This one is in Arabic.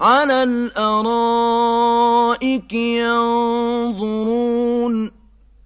عَلَى الْأَرَائِكِ يَنظُرُونَ